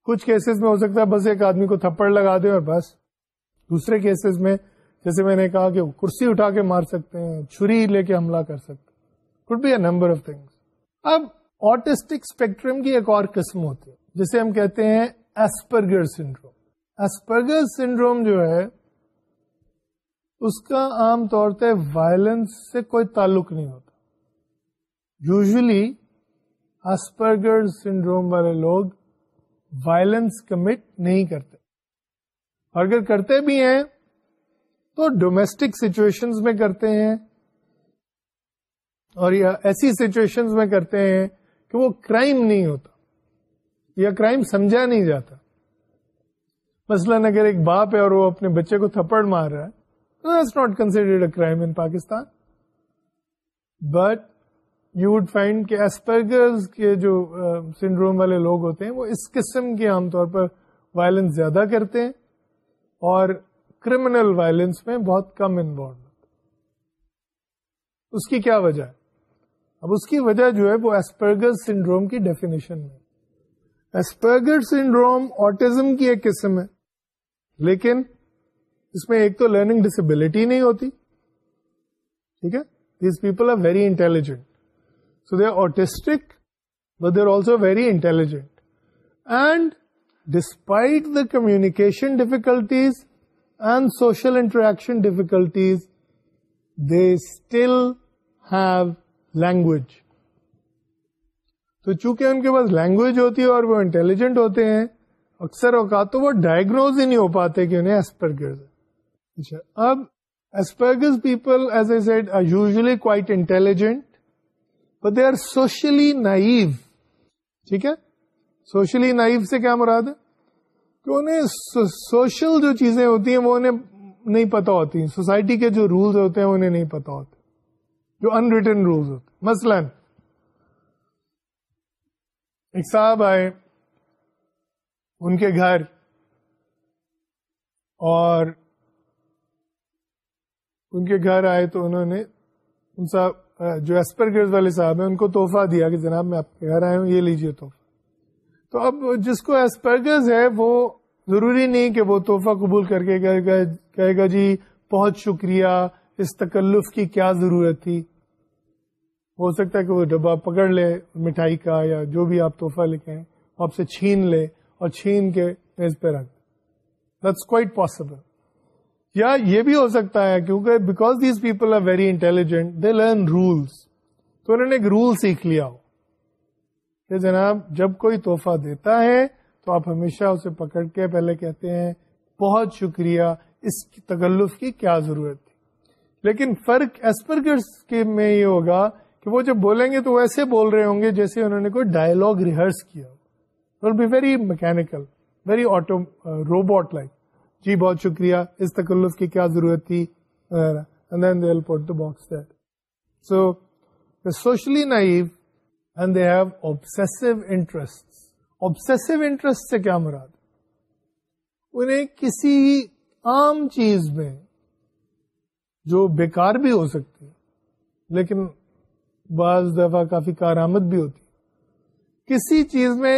کچھ کیسز میں ہو سکتا ہے بس ایک آدمی کو تھپڑ لگا دے اور بس دوسرے کیسز میں جیسے میں نے کہا کہ کرسی اٹھا کے مار سکتے ہیں چھری لے کے حملہ کر سکتے آف تھنگس اب آٹسٹک اسپیکٹرم کی ایک اور قسم ہوتی ہے جسے ہم کہتے ہیں ایسپرگر سنڈروم ایسپرگر سنڈروم جو ہے اس کا عام طور پہ وائلنس سے کوئی تعلق نہیں ہوتا یوزلی ایسپرگر سنڈروم والے لوگ وائلنس کمٹ نہیں کرتے اور اگر کرتے بھی ہیں تو ڈومیسٹک سچویشن میں کرتے ہیں اور یا ایسی سچویشن میں کرتے ہیں کہ وہ کرائم نہیں ہوتا یا کرائم سمجھا نہیں جاتا مثلاً اگر ایک باپ ہے اور وہ اپنے بچے کو تھپڑ مار رہا ہے تو Pakistan but you would find Asperger's کے جو سنڈروم والے لوگ ہوتے ہیں وہ اس قسم کے عام طور پر وائلنس زیادہ کرتے ہیں اور کرمنل وائلنس میں بہت کم انوالو اس کی کیا وجہ ہے اب اس کی وجہ جو ہے وہ ایسپرگر سنڈروم کی ڈیفینیشن میں ایسپرگر سنڈروم کی ایک قسم ہے لیکن اس میں ایک تو لرننگ ڈسبلٹی نہیں ہوتی ٹھیک ہے these people are are are very very intelligent intelligent so they they autistic but also and despite the communication difficulties and social interaction difficulties they still have language تو چونکہ ان کے پاس لینگویج ہوتی ہے اور وہ انٹیلیجنٹ ہوتے ہیں اکثر اوقات تو وہ ڈائگنوز ہی نہیں ہو پاتے کہ انہیں اچھا اب Asperger's people as a are usually quite intelligent but they are socially naive ٹھیک ہے سوشلی نائف سے کیا مراد ہے کہ انہیں سوشل جو چیزیں ہوتی ہیں وہ انہیں نہیں پتا ہوتی سوسائٹی کے جو رولز ہوتے ہیں انہیں نہیں پتا ہوتے جو ان ریٹن رولس ہوتے مثلا ایک صاحب آئے ان کے گھر اور ان کے گھر آئے تو انہوں نے ان صاحب صاحب جو والے ہیں ان کو تحفہ دیا کہ جناب میں آپ کے گھر آئے ہوں یہ لیجیے تحفہ تو اب جس کو ایسپرگز ہے وہ ضروری نہیں کہ وہ تحفہ قبول کر کے کہے گا جی بہت شکریہ اس تکلف کی کیا ضرورت تھی ہو سکتا ہے کہ وہ ڈبہ پکڑ لے مٹھائی کا یا جو بھی آپ تحفہ لکھے ہیں آپ سے چھین لے اور چھین کے میز پہ رکھ دیٹس کوائٹ پاسبل یا یہ بھی ہو سکتا ہے کیونکہ because these people are very intelligent they learn rules تو انہوں نے ایک رول سیکھ لیا ہو کہ جناب جب کوئی تحفہ دیتا ہے تو آپ ہمیشہ اسے پکڑ کے پہلے کہتے ہیں بہت شکریہ اس تکلف کی کیا ضرورت تھی لیکن فرق ایسپرگرس کے میں یہ ہوگا کہ وہ جب بولیں گے تو ایسے بول رہے ہوں گے جیسے انہوں نے کوئی ڈائلگ ریہرس کیا ویری مکینکل روبوٹ لائک جی بہت شکریہ اس تکلف کی کیا ضرورت تھی have knife interest obsessive interest سے کیا مراد انہیں کسی عام چیز میں جو بیکار بھی ہو سکتی ہے لیکن بعض دفعہ کافی کارآمد بھی ہوتی کسی چیز میں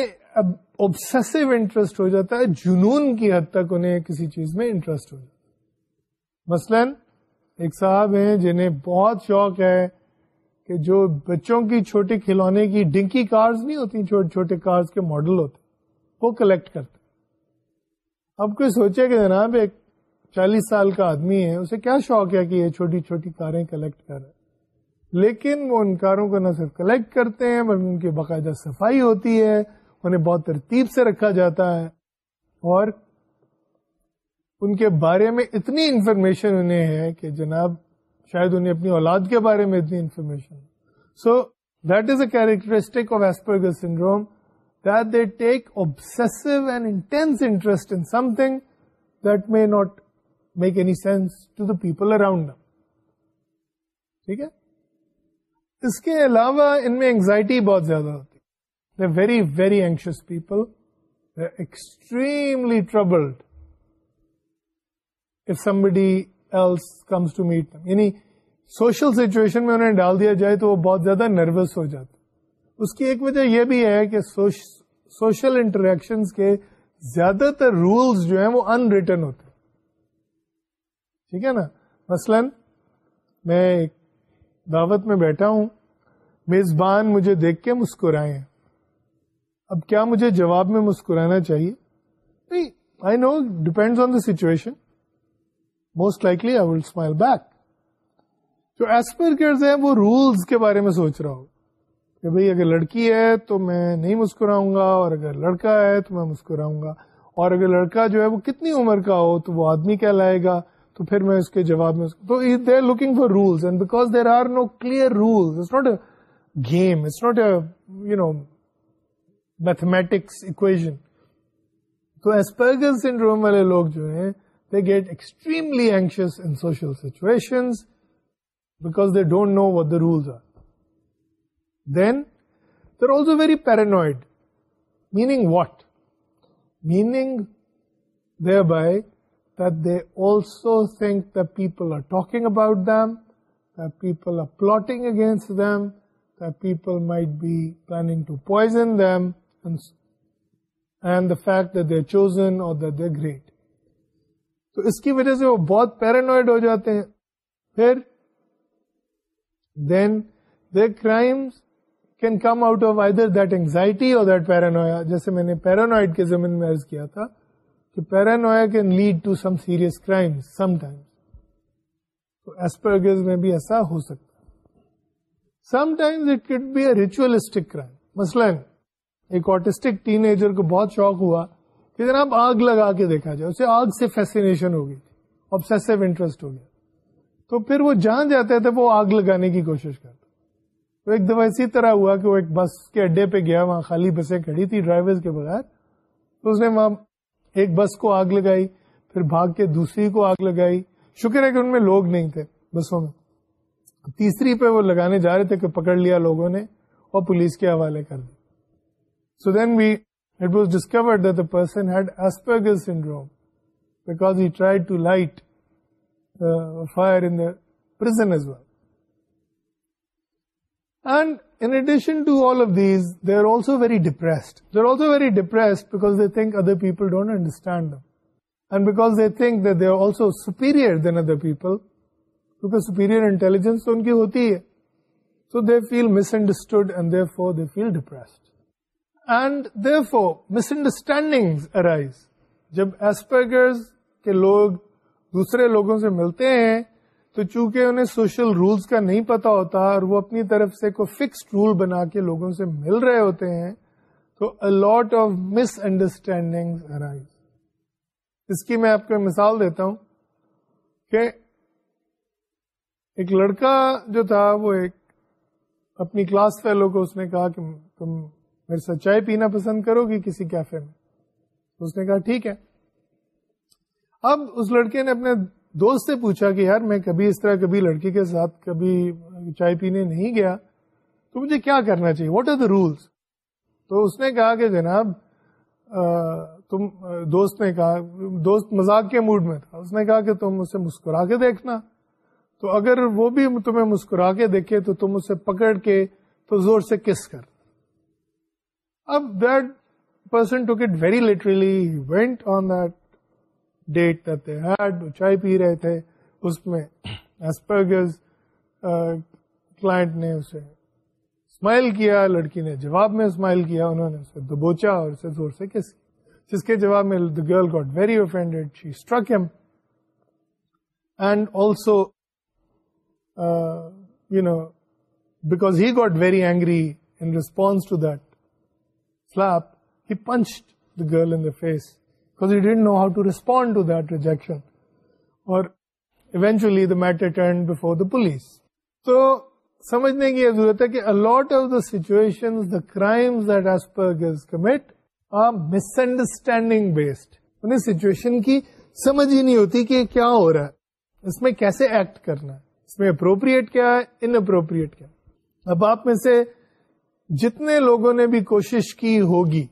اوبسیسو انٹرسٹ ہو جاتا ہے جنون کی حد تک انہیں کسی چیز میں انٹرسٹ ہو جاتا مثلا ایک صاحب ہیں جنہیں بہت شوق ہے کہ جو بچوں کی چھوٹے کھلونے کی ڈنکی کارز نہیں ہوتی چھوٹے چھوٹے کارز کے ماڈل ہوتے وہ کلیکٹ کرتے اب کوئی سوچے کہ جناب ایک چالیس سال کا آدمی ہے اسے کیا شوق ہے کہ یہ چھوٹی چھوٹی کاریں کلیکٹ کر لیکن وہ ان کاروں کو نہ صرف کلیکٹ کرتے ہیں بلکہ ان کی باقاعدہ صفائی ہوتی ہے انہیں بہت ترتیب سے رکھا جاتا ہے اور ان کے بارے میں اتنی انفارمیشن انہیں ہے کہ جناب شاید انہیں اپنی اولاد کے بارے میں اتنی information so that is a characteristic of Asperger take obsessive and intense interest in something that may not make any sense sense to the people around ٹھیک ہے اس کے علاوہ ان میں اینگزائٹی بہت زیادہ ہوتی ہے very very anxious people extremely troubled if else comes to meet یعنی سوشل سچویشن میں انہیں ڈال دیا جائے تو وہ بہت زیادہ نروس ہو جاتا اس کی ایک وجہ یہ بھی ہے کہ سوشل انٹریکشن کے زیادہ تر رولس جو ہیں وہ ریٹرن ہوتے ٹھیک ہے نا مثلا میں دعوت میں بیٹھا ہوں میزبان مجھے دیکھ کے مسکرائے ہیں اب کیا مجھے جواب میں مسکرانا چاہیے I know on the situation most likely I will smile back جو ایسپرکرز ہیں وہ رولس کے بارے میں سوچ رہا ہو کہ بھائی اگر لڑکی ہے تو میں نہیں مسکراؤں گا اور اگر لڑکا ہے تو میں مسکراؤں گا اور اگر لڑکا جو ہے وہ کتنی عمر کا ہو تو وہ آدمی کہلائے گا تو پھر میں اس کے جواب میں تو they looking for rules and because there are no clear rules it's not a game it's not a you know mathematics equation تو سنڈروم والے لوگ جو ہیں they get extremely in social situation because they don't know what the rules are then are also very paranoid meaning what meaning they by that they also think that people are talking about them, that people are plotting against them, that people might be planning to poison them, and, and the fact that they're chosen or that they're great. تو اس کی وجہ سے وہ بہت paranoid ہو جاتے ہیں پھر then they crimes can come out of I that anxiety اور دیٹ پیرانویا جیسے میں نے پیرانوئڈ کے زمین میں عرض کیا تھا کہ paranoia can lead to some serious crime some تو ایسپرگز میں بھی ایسا ہو سکتا some it could be a ritualistic crime مثلاً ایک آرٹسٹک شوق ہوا کہ جناب آگ لگا کے دیکھا جائے اسے آگ سے فیسنیشن ہو گئی انٹرسٹ ہو گیا تو پھر وہ جہاں جاتے تھے وہ آگ لگانے کی کوشش کرتا تو ایک دفعہ اسی طرح ہوا کہ وہ ایک بس کے اڈے پہ گیا وہاں خالی بسیں کھڑی تھی ڈرائیور کے بغیر تو اس نے وہاں ایک بس کو آگ لگائی پھر بھاگ کے دوسری کو آگ لگائی شکر ہے کہ ان میں لوگ نہیں تھے بسوں میں تیسری پہ وہ لگانے جا رہے تھے کہ پکڑ لیا لوگوں نے اور پولیس کے حوالے کر دی so then be discovered that the person had syndrome because he tried to light fire in the prison well and جنس تو ان کی ہوتی ہے so they feel misunderstood for they feel depressed and therefore misunderstanding arise جب Asperger لوگ دوسرے لوگوں سے ملتے ہیں تو چونکہ انہیں سوشل رولز کا نہیں پتا ہوتا اور وہ اپنی طرف سے کوئی فکس رول بنا کے لوگوں سے مل رہے ہوتے ہیں تو الاٹ آف مس انڈرسٹینڈنگ اس کی میں آپ کو مثال دیتا ہوں کہ ایک لڑکا جو تھا وہ ایک اپنی کلاس فیلو کو اس نے کہا کہ تم میرے ساتھ چائے پینا پسند کرو گی کسی کیفے میں اس نے کہا ٹھیک ہے اب اس لڑکے نے اپنے دوست سے پوچھا کہ یار میں کبھی اس طرح کبھی لڑکی کے ساتھ کبھی چائے پینے نہیں گیا تو مجھے کیا کرنا چاہیے واٹ آر دا رولس تو اس نے کہا کہ جناب تم دوست نے کہا دوست مزاق کے موڈ میں تھا اس نے کہا کہ تم اسے مسکرا کے دیکھنا تو اگر وہ بھی تمہیں مسکرا کے دیکھے تو تم اسے پکڑ کے تو زور سے کس کر اب that person to get very literally went on that date کرتے ہیڈ چائے پی رہے تھے اس میں ایسپرگز کلائنٹ نے اسے اسمائل کیا لڑکی نے جواب میں اسمائل کیا انہوں نے اسے دبوچا اور اسے زور سے کس جس کے جواب میں the girl got very offended she struck him and also you know because he got very angry in response to that he punched the girl in the face because he didn't know how to to respond that rejection. Or eventually the matter turned before the police. So, سمجھنے کی ضرورت ہے کہ a lot of the situation the crimes that gets commit are misunderstanding based انہیں situation کی سمجھ ہی نہیں ہوتی کہ کیا ہو رہا ہے اس میں کیسے ایکٹ کرنا ہے اس میں اپروپریٹ کیا ہے ان اپروپریٹ کیا اب آپ میں سے جتنے لوگوں نے بھی کوشش کی ہوگی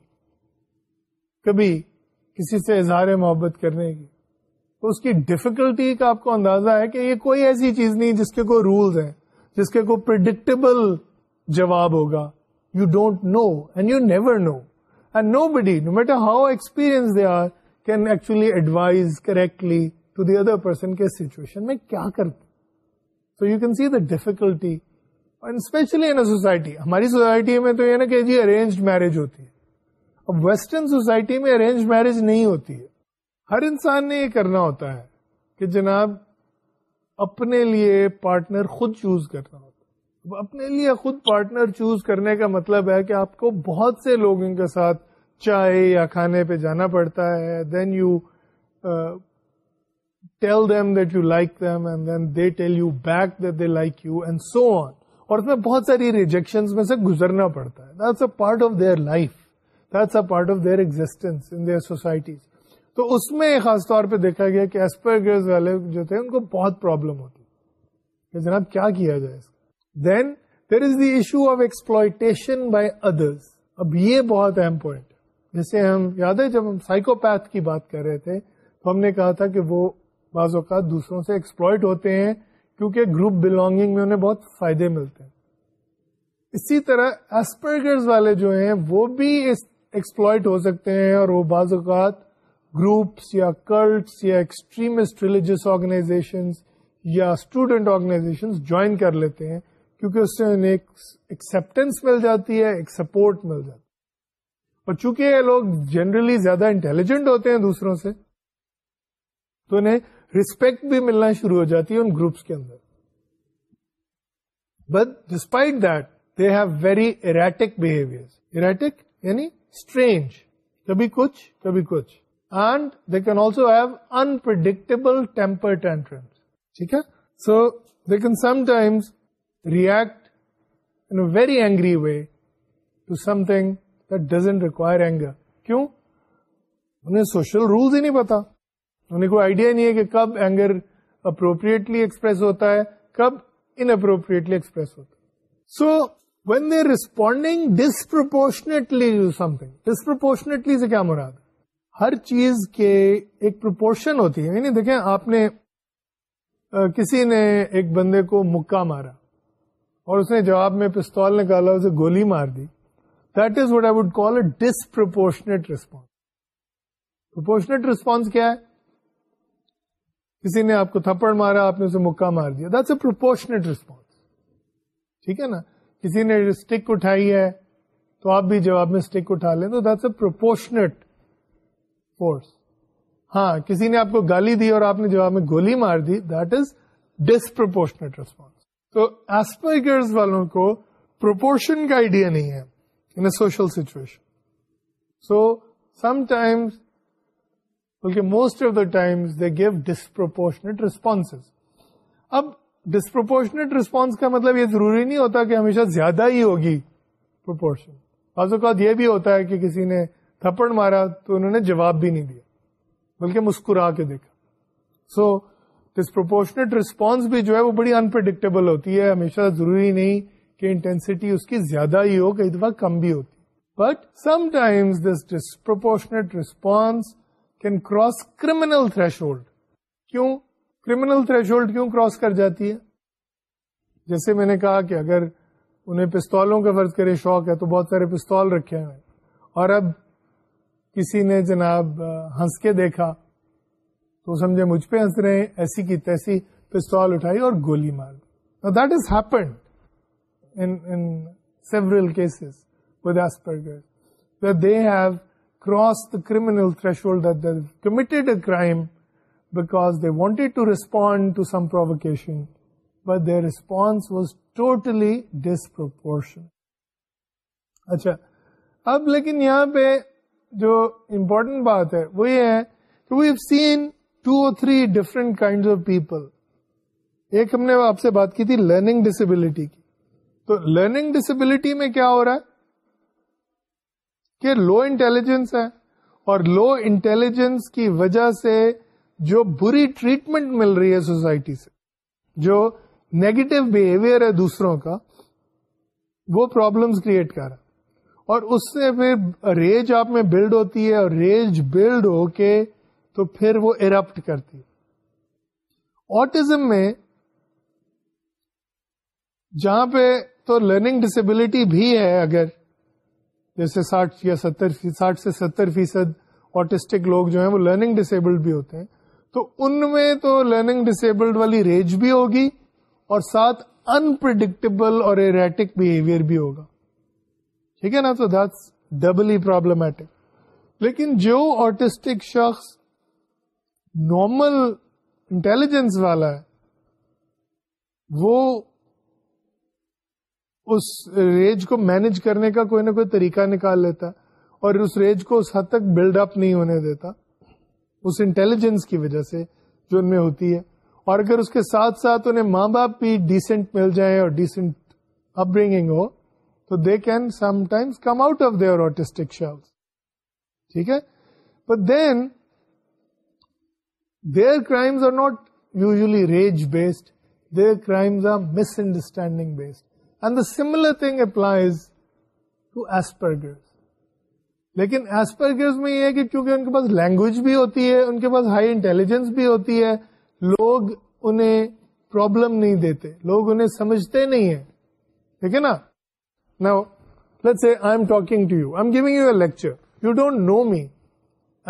کبھی کسی سے اظہار محبت کرنے کی تو اس کی ڈفیکلٹی کا آپ کو اندازہ ہے کہ یہ کوئی ایسی چیز نہیں جس کے کوئی رولز ہیں جس کے کوئی پرڈکٹیبل جواب ہوگا you don't know and you never know and nobody no matter how experience they are can actually advise correctly to the other person کے سچویشن میں کیا کرتے so you can see the difficulty especially in society society ہماری میں تو یہ نا کہ جی ارینج میرج ہوتی ہے اب ویسٹرن سوسائٹی میں ارینج میرج نہیں ہوتی ہے ہر انسان نے یہ کرنا ہوتا ہے کہ جناب اپنے لیے پارٹنر خود چوز کرنا ہوتا ہے اب اپنے لیے خود پارٹنر چوز کرنے کا مطلب ہے کہ آپ کو بہت سے لوگوں کے ساتھ چائے یا کھانے پہ جانا پڑتا ہے then you tell them that you like them and then they tell you back that they like you and so on اور اس میں بہت ساری ریجیکشن میں سے گزرنا پڑتا ہے that's a part of their life part of their existence in their societies تو اس میں خاص طور پہ دیکھا گیا کہ ایسپرگرز والے جو تھے ان کو بہت پرابلم ہوتی کہ جناب کیا کیا جائے اس کا then there issue of exploitation by others اب یہ بہت اہم پوائنٹ ہے جیسے ہم یاد ہے جب ہم سائیکوپیتھ کی بات کر رہے تھے تو ہم نے کہا تھا کہ وہ بعض اوقات دوسروں سے ایکسپلوئٹ ہوتے ہیں کیونکہ گروپ بلونگنگ میں انہیں بہت فائدے ملتے ہیں اسی طرح ایسپرگرز والے جو ہیں وہ بھی اس ہو سکتے ہیں اور وہ بعض اوقات گروپس یا کلٹس یا ایکسٹریمسٹ ریلیجیس آرگنائزیشن یا اسٹوڈنٹ آرگنائزیشن جوائن کر لیتے ہیں کیونکہ اس سے انہیں ایکسپٹینس مل جاتی ہے ایک سپورٹ مل جاتی ہے اور چونکہ یہ لوگ جنرلی زیادہ انٹیلیجنٹ ہوتے ہیں دوسروں سے تو انہیں ریسپیکٹ بھی ملنا شروع ہو جاتی ہے ان گروپس کے اندر but despite that they have very erratic behaviour erratic یعنی ج کبھی کچھ کبھی کچھ and they can also have unpredictable tempers react angry angry way to something doesn't require anger کیوں انہیں سوشل رولس ہی نہیں پتا انہیں کوئی آئیڈیا نہیں ہے کہ کب اینگر اپروپریٹلی ایکسپریس ہوتا ہے کب انپروپریٹلی ایکسپریس ہوتا سو وین رسپونڈنگ ڈسپروپورشنٹلی ڈسپروپورشنیٹلی سے کیا مراد ہر چیز کے ایک پروپورشن ہوتی ہے یعنی دیکھیں آپ نے کسی نے ایک بندے کو مکہ مارا اور اس نے جواب میں پستول نکالا اسے گولی مار دی that is what I would call a disproportionate response proportionate response کیا ہے کسی نے آپ کو تھپڑ مارا آپ نے اسے مکہ مار دیا دیٹس اے پرشنیٹ ریسپانس ٹھیک ہے نا کسی نے اسٹک اٹھائی ہے تو آپ بھی جواب میں اسٹک اٹھا لیں تو دیٹس اے فورس ہاں کسی نے آپ کو گالی دی اور آپ نے جواب میں گولی مار دی دیٹ از ڈسپروپورشنٹ ریسپونس تو ایسپرگرز والوں کو پروپورشن کا آئیڈیا نہیں ہے in a social situation so sometimes بلکہ most of the times they give disproportionate response اب ڈسپرپورشنٹ ریسپانس کا مطلب یہ ضروری نہیں ہوتا کہ ہمیشہ زیادہ ہی ہوگی پروپورشن بعض اوقات یہ بھی ہوتا ہے کہ کسی نے تھپڑ مارا تو انہوں نے جواب بھی نہیں دیا بلکہ مسکرا کے دیکھا سو ڈسپرپورشنٹ ریسپانس بھی جو ہے وہ بڑی انپرڈکٹیبل ہوتی ہے ہمیشہ ضروری نہیں کہ انٹینسٹی اس کی زیادہ ہی ہو کئی دفعہ کم بھی ہوتی but sometimes this disproportionate response can cross criminal threshold کیوں کرمنل تھریش ہولڈ کیوں کراس کر جاتی ہے جیسے میں نے کہا کہ اگر انہیں پستولوں کا فرض کرے شوق ہے تو بہت سارے پستول رکھے ہیں اور اب کسی نے جناب ہنس کے دیکھا تو سمجھے مجھ پہ ہنس رہے ہیں ایسی کی تیسی پستول اٹھائی اور گولی مار that is happened several cases with they have cross the threshold committed a crime because they want to respond to some provocation but they response was totally disproportion اچھا اب لیکن یہاں پہ جو امپورٹینٹ بات ہے وہ یہ ہے ڈفرینٹ کائنڈ آف پیپل ایک ہم نے آپ سے بات کی تھی لرننگ ڈسبلٹی کی تو لرننگ ڈسبلٹی میں کیا ہو رہا ہے کہ لو انٹیلیجنس ہے اور لو انٹیلیجنس کی وجہ سے جو بری ٹریٹمنٹ مل رہی ہے سوسائٹی سے جو نیگیٹو بہیویئر ہے دوسروں کا وہ پرابلمس کریٹ کر رہا اور اس سے پھر ریج آپ میں بلڈ ہوتی ہے اور ریج بلڈ ہو کے تو پھر وہ ارپٹ کرتی ہے آٹزم میں جہاں پہ تو لرننگ ڈسیبلٹی بھی ہے اگر جیسے ساٹھ یا ستر ساٹھ سے ستر فیصد آٹسٹک لوگ جو ہیں وہ لرننگ ڈسیبلڈ بھی ہوتے ہیں تو ان میں تو لرننگ ڈسیبلڈ والی ریج بھی ہوگی اور ساتھ انپرڈکٹیبل اور ایریٹک بہیویئر بھی ہوگا ٹھیک ہے نا تو دس ڈبلی پرابلمٹک لیکن جو آرٹسٹک شخص نارمل انٹیلیجنس والا ہے وہ اس ریج کو مینج کرنے کا کوئی نہ کوئی طریقہ نکال لیتا ہے اور اس ریج کو اس حد تک بلڈ اپ نہیں ہونے دیتا اس انٹیلیجنس کی وجہ سے جو ان میں ہوتی ہے اور اگر اس کے ساتھ ساتھ انہیں ماں باپ بھی ڈیسنٹ مل جائیں اور ڈیسنٹ اپ برنگنگ ہو تو they can sometimes come out of their artistic shell ٹھیک ہے but then their crimes are not usually rage based their crimes are misunderstanding based and the similar thing applies to Asperger لیکن Asperger's میں یہ ہے کہ کیونکہ ان کے پاس language بھی ہوتی ہے ان کے پاس ہائی انٹیلیجنس بھی ہوتی ہے لوگ انہیں پرابلم نہیں دیتے لوگ انہیں سمجھتے نہیں ہیں ٹھیک ہے نا نا talking to you I giving lecture you don't know me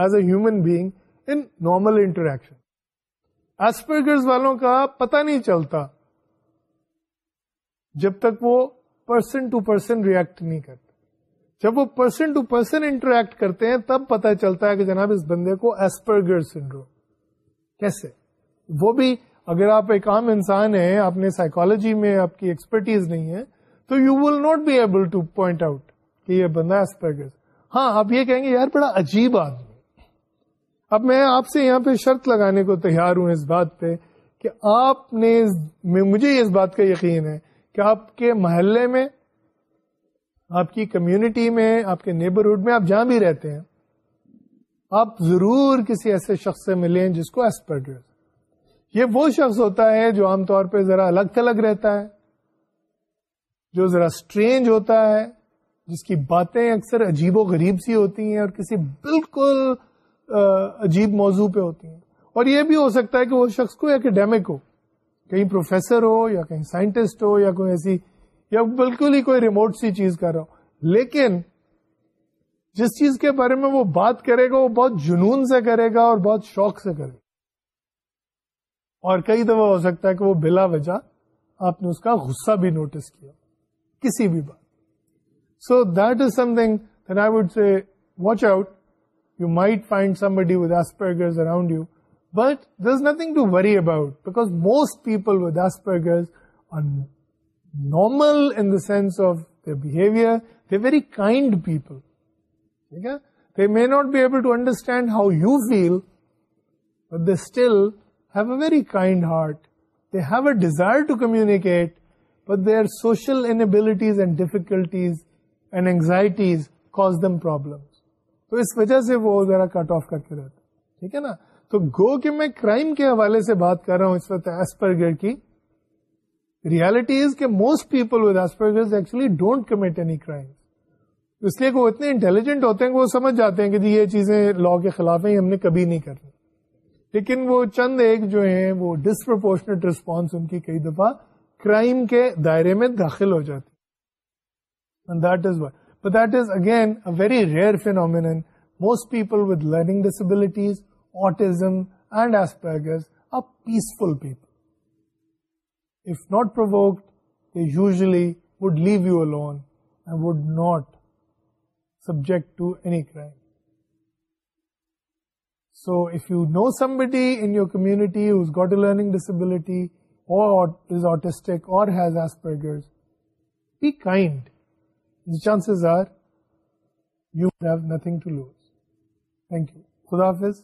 as a human being in normal interaction Asperger's والوں کا پتا نہیں چلتا جب تک وہ پرسن ٹو پرسن ریئیکٹ نہیں کرتا جب وہ پرسن ٹو پرسن انٹریکٹ کرتے ہیں تب پتا چلتا ہے کہ جناب اس بندے کو ایسپرگر سنڈروم کیسے وہ بھی اگر آپ آپ آپ ایک عام انسان ہیں نے میں کی ایکسپرٹیز نہیں ہے تو you will not be able to point out کہ یہ بندہ ایسپرگر ہاں آپ یہ کہیں گے یار بڑا عجیب آدمی اب میں آپ سے یہاں پہ شرط لگانے کو تیار ہوں اس بات پہ کہ آپ نے مجھے اس بات کا یقین ہے کہ آپ کے محلے میں آپ کی کمیونٹی میں آپ کے نیبرہڈ میں آپ جہاں بھی رہتے ہیں آپ ضرور کسی ایسے شخص سے ملیں جس کو ایسپرٹ یہ وہ شخص ہوتا ہے جو عام طور پہ ذرا الگ تھلگ رہتا ہے جو ذرا اسٹرینج ہوتا ہے جس کی باتیں اکثر عجیب و غریب سی ہوتی ہیں اور کسی بالکل عجیب موضوع پہ ہوتی ہیں اور یہ بھی ہو سکتا ہے کہ وہ شخص کو اکیڈیمک ہو کہیں پروفیسر ہو یا کہیں سائنٹسٹ ہو یا کوئی ایسی یا بالکل ہی کوئی ریموٹ سی چیز کر رہا ہوں لیکن جس چیز کے بارے میں وہ بات کرے گا وہ بہت جنون سے کرے گا اور بہت شوق سے کرے گا اور کئی دفعہ ہو سکتا ہے کہ وہ بلا وجہ آپ نے اس کا غصہ بھی نوٹس کیا کسی بھی بات so that is something I would say watch out you might find somebody with Asperger's around you but there is nothing to worry about because most people with burger normal in the sense of the behaviour very kind people ٹھیک ہے they may feel, be they how you feel have a very kind heart a have a desire to their social inabilities and difficulties and anxieties cause them problems. تو اس وجہ سے وہ ذرا cut off کر کے رہتے ٹھیک ہے نا تو گو کہ میں کرائم کے حوالے سے بات کر رہا ہوں اس وقت ایسپرگر کی ریالٹی از کہ most people with Asperger's actually don't commit any crime اس لیے کہ وہ اتنے انٹیلیجنٹ ہوتے ہیں کہ وہ سمجھ جاتے ہیں کہ جی یہ چیزیں لا کے خلاف ہیں ہم نے کبھی نہیں کرنی لیکن وہ چند ایک جو ہیں وہ ڈسپرپورشنٹ ریسپانس ان کی کئی دفعہ کرائم کے دائرے میں داخل ہو جاتی that is again a very rare phenomenon most people with learning disabilities autism and Asperger people if not provoked, they usually would leave you alone and would not subject to any crime. So if you know somebody in your community who's got a learning disability or is autistic or has Asperger's, be kind. The chances are you have nothing to lose. Thank you. Khuda Hafiz.